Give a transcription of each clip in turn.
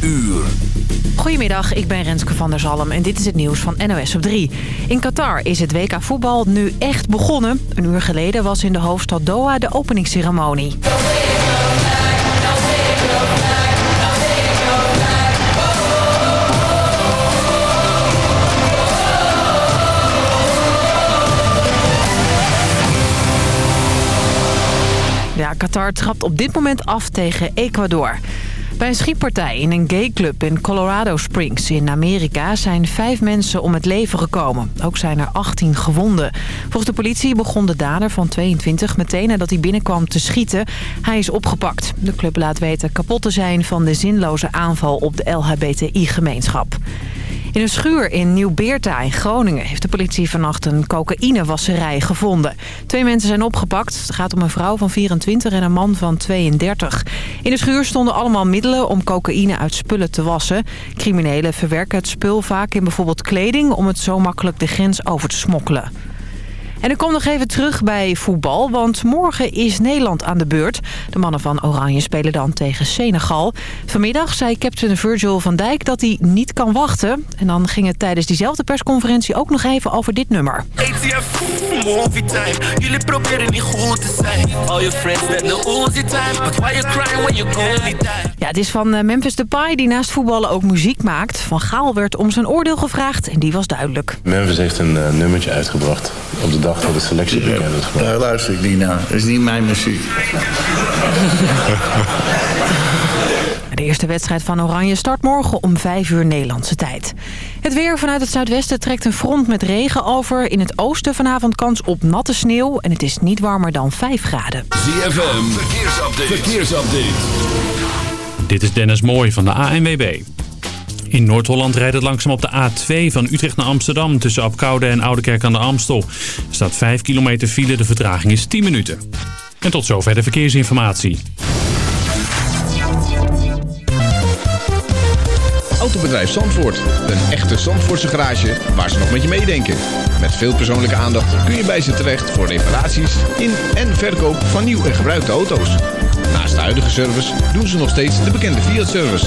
uur. Goedemiddag, ik ben Renske van der Zalm en dit is het nieuws van NOS op 3. In Qatar is het WK voetbal nu echt begonnen. Een uur geleden was in de hoofdstad Doha de openingsceremonie. Ja, Qatar trapt op dit moment af tegen Ecuador. Bij een schietpartij in een gayclub in Colorado Springs in Amerika zijn vijf mensen om het leven gekomen. Ook zijn er 18 gewonden. Volgens de politie begon de dader van 22 meteen nadat hij binnenkwam te schieten. Hij is opgepakt. De club laat weten kapot te zijn van de zinloze aanval op de LHBTI-gemeenschap. In een schuur in Nieuw-Beerta in Groningen heeft de politie vannacht een cocaïnewasserij gevonden. Twee mensen zijn opgepakt. Het gaat om een vrouw van 24 en een man van 32. In de schuur stonden allemaal middelen om cocaïne uit spullen te wassen. Criminelen verwerken het spul vaak in bijvoorbeeld kleding om het zo makkelijk de grens over te smokkelen. En ik kom nog even terug bij voetbal, want morgen is Nederland aan de beurt. De mannen van Oranje spelen dan tegen Senegal. Vanmiddag zei captain Virgil van Dijk dat hij niet kan wachten. En dan ging het tijdens diezelfde persconferentie ook nog even over dit nummer. ATF, movie time. Jullie proberen niet goed te zijn. All your friends that know Uzi time. But why you crying when you only die? Ja, het is van eh, Memphis Depay die naast voetballen ook muziek maakt. Van Gaal werd om zijn oordeel gevraagd en die was duidelijk. Memphis heeft een uh, nummertje uitgebracht op de dag dat de selectie bekend is geworden. Daar luister ik niet naar. Dat is niet mijn muziek. De eerste wedstrijd van Oranje start morgen om 5 uur Nederlandse tijd. Het weer vanuit het zuidwesten trekt een front met regen over. In het oosten vanavond kans op natte sneeuw. En het is niet warmer dan 5 graden. ZFM, verkeersupdate. verkeersupdate. Dit is Dennis Mooij van de ANWB. In Noord-Holland rijdt het langzaam op de A2 van Utrecht naar Amsterdam... tussen Apkoude en Oudekerk aan de Amstel. Er staat 5 kilometer file, de vertraging is 10 minuten. En tot zover de verkeersinformatie. Autobedrijf Zandvoort. Een echte Zandvoortse garage waar ze nog met je meedenken. Met veel persoonlijke aandacht kun je bij ze terecht voor reparaties in en verkoop van nieuw en gebruikte auto's. Naast de huidige service doen ze nog steeds de bekende Fiat-service.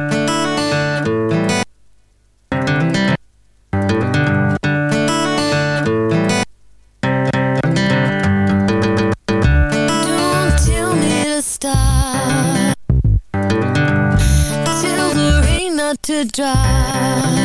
Rain not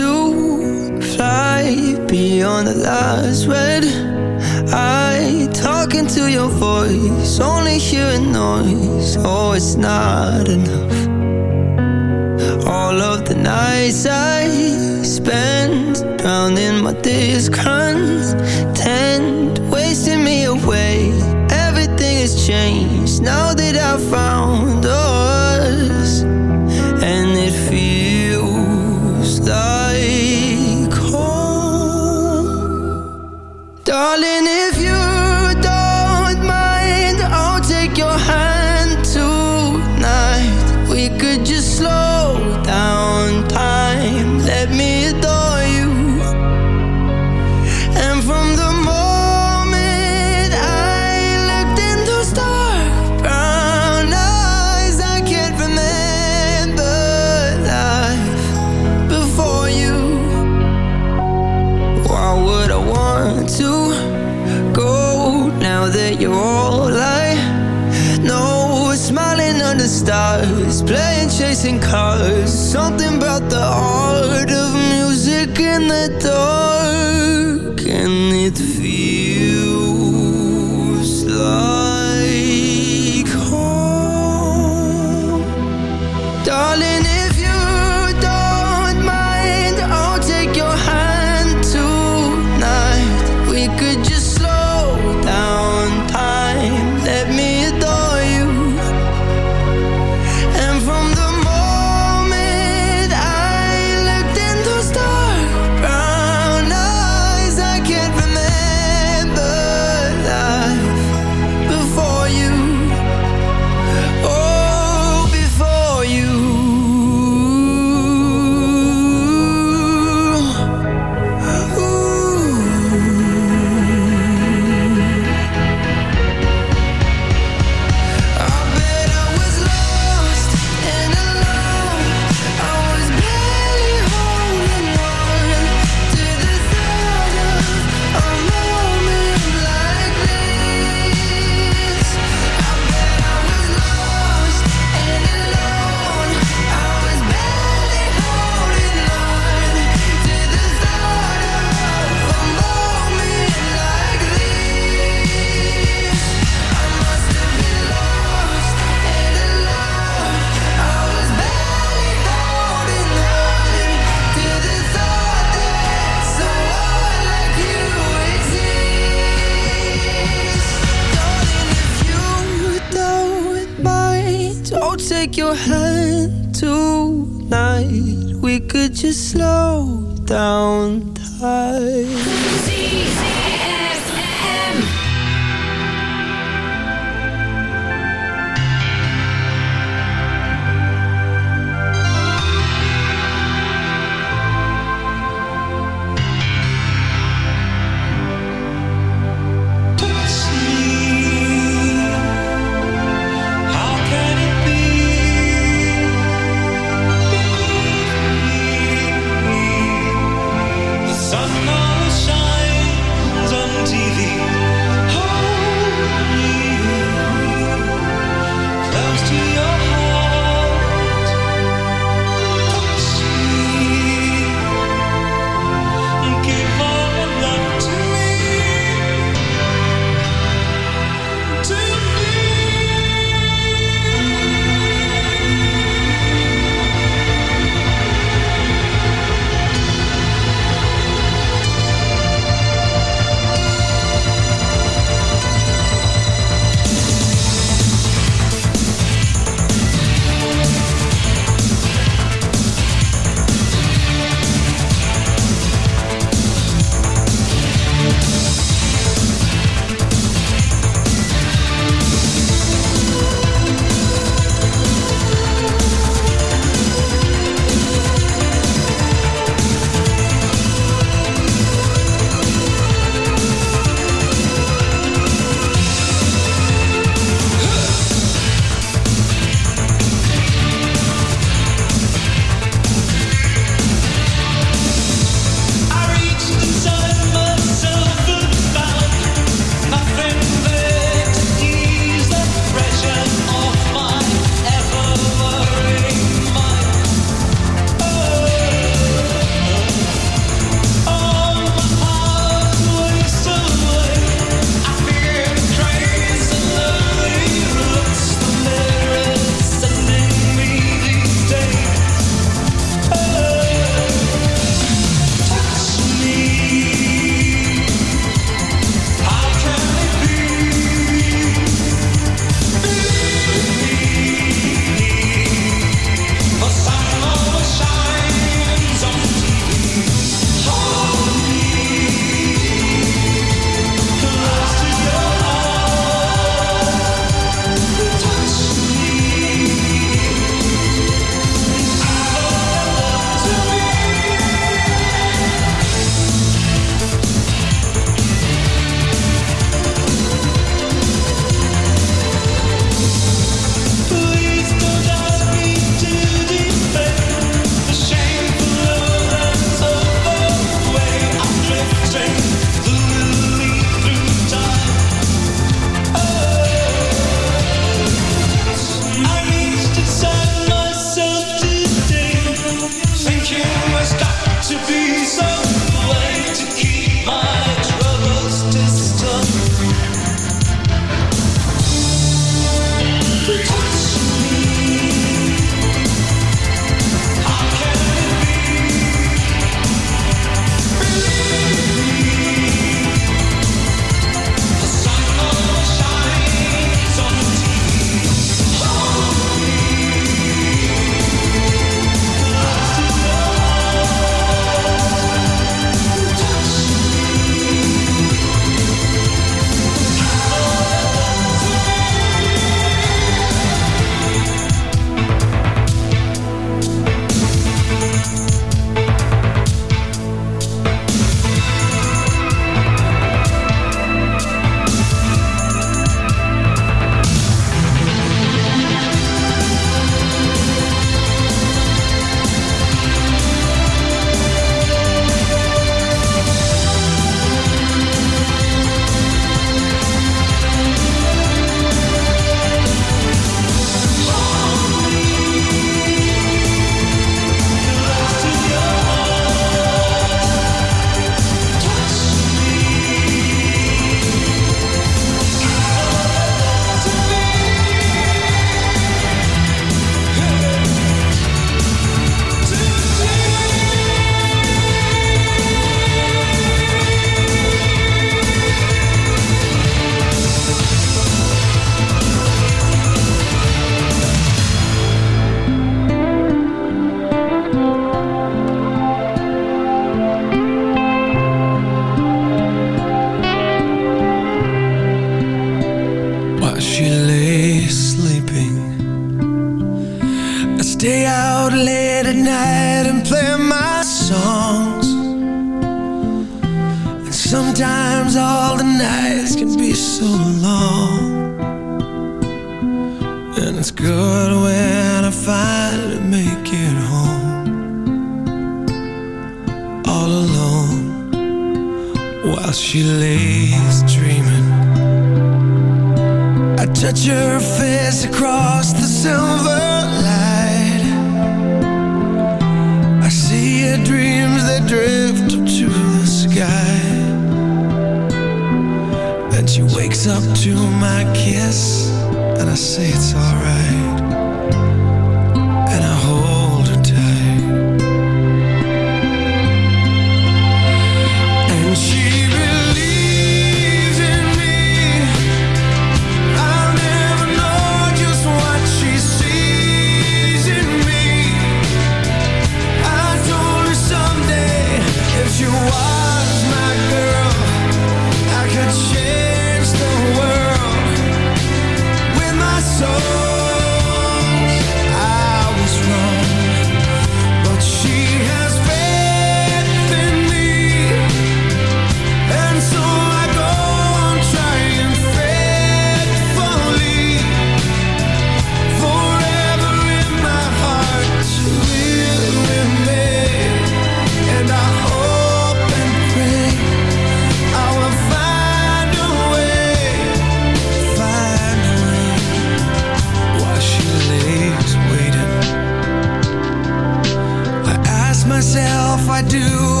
I do,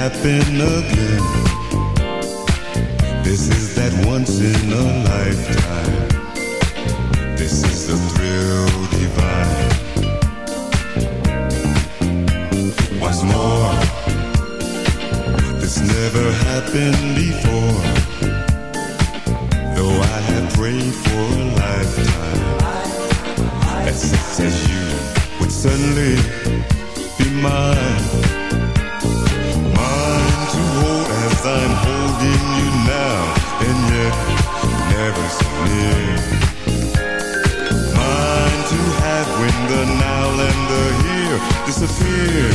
happen again. This is that once in a lifetime. This is the thrill divine. Once more, this never happened before. Though I had prayed for a lifetime, that such as you would suddenly be mine. To hold as I'm holding you now, and yet never so near. Mine to have when the now and the here disappear.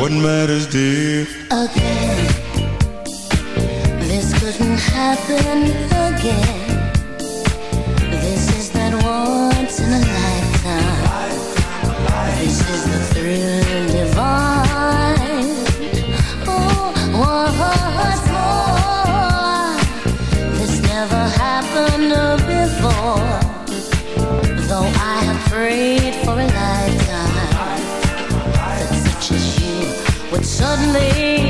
What matters, dear? Again, this couldn't happen again. This is that once in a lifetime. This is the thrill before. Though I have prayed for a lifetime that such as you would suddenly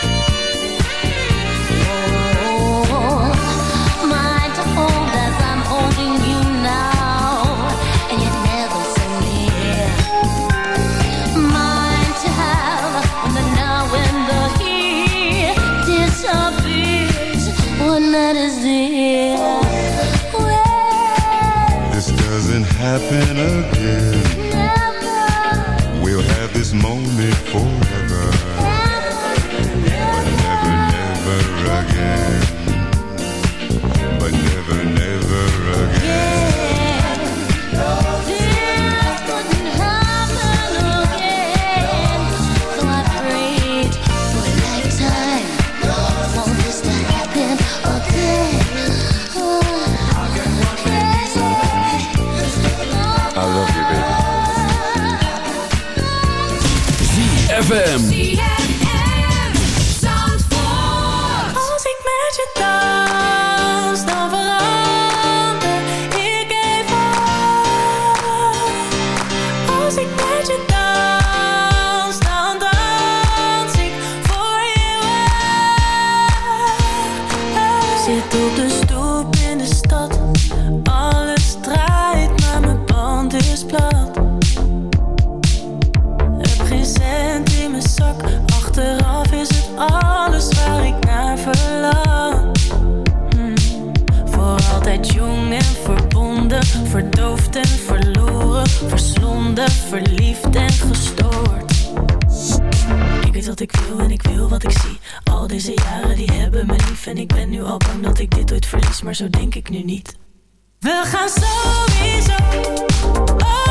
ZFM. Dat ik dit ooit verlies, maar zo denk ik nu niet. We gaan sowieso overhoop.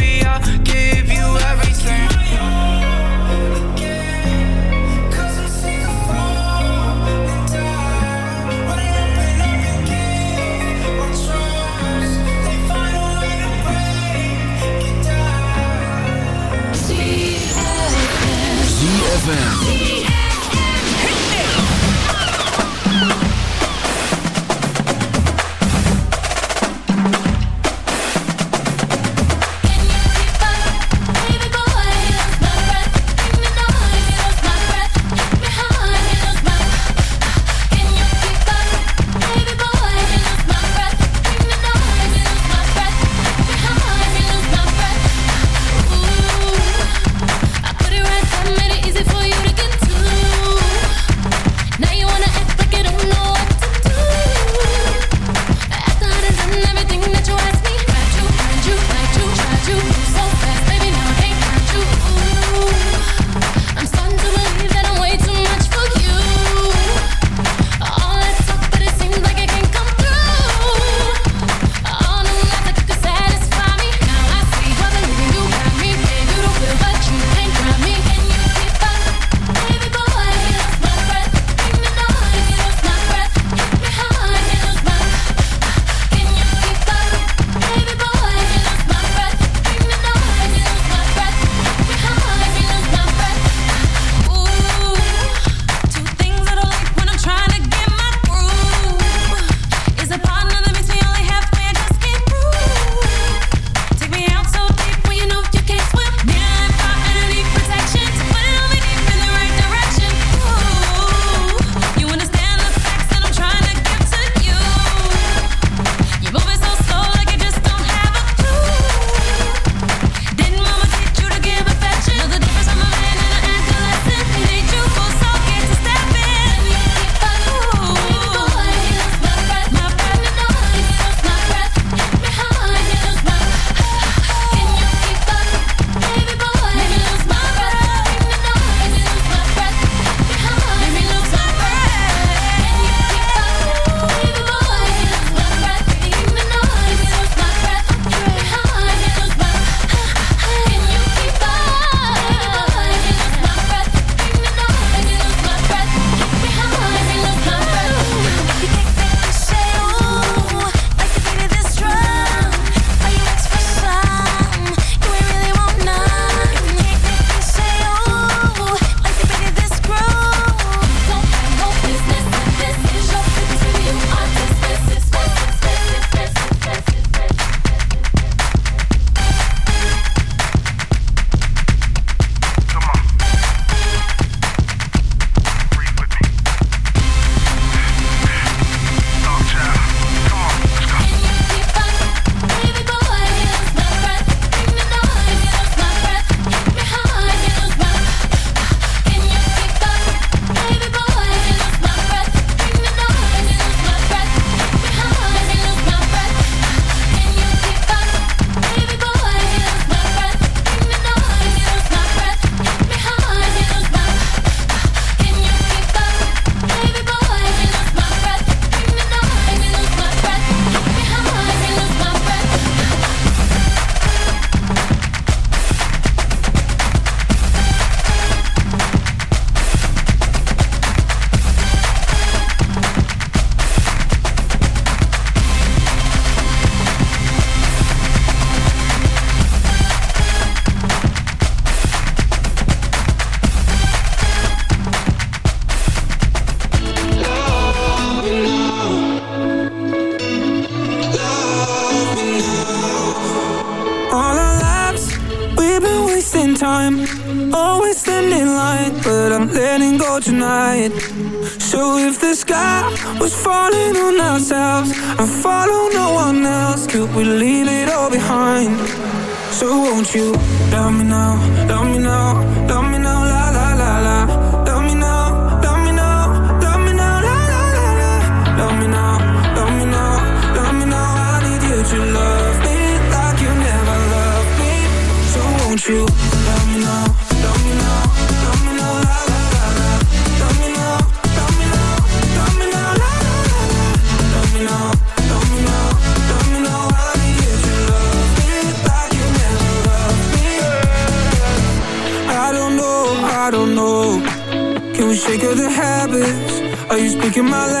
My language?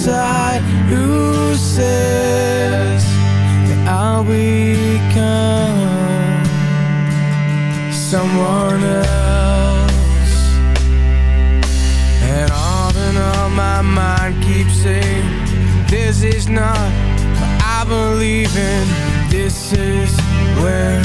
inside who says that I'll become someone else? And all in all my mind keeps saying this is not what I believe in. This is where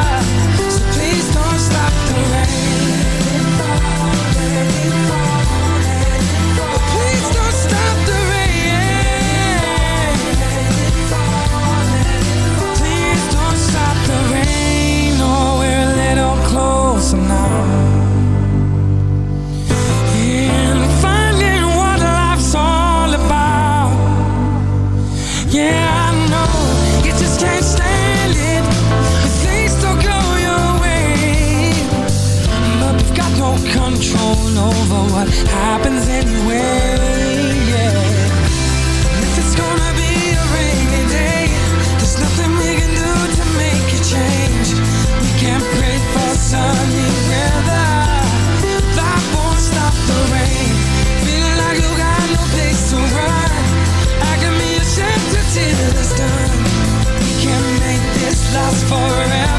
Control over what happens anyway. Yeah. And if it's gonna be a rainy day, there's nothing we can do to make a change. We can't pray for sunny weather. That won't stop the rain. Feeling like you got no place to run. I can be a shelter till it's done. We can make this last forever.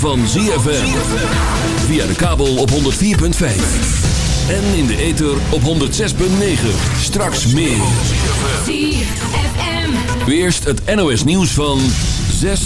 Van ZFM. Via de kabel op 104.5. En in de ether op 106.9. Straks meer. ZFM. Eerst het NOS nieuws van 6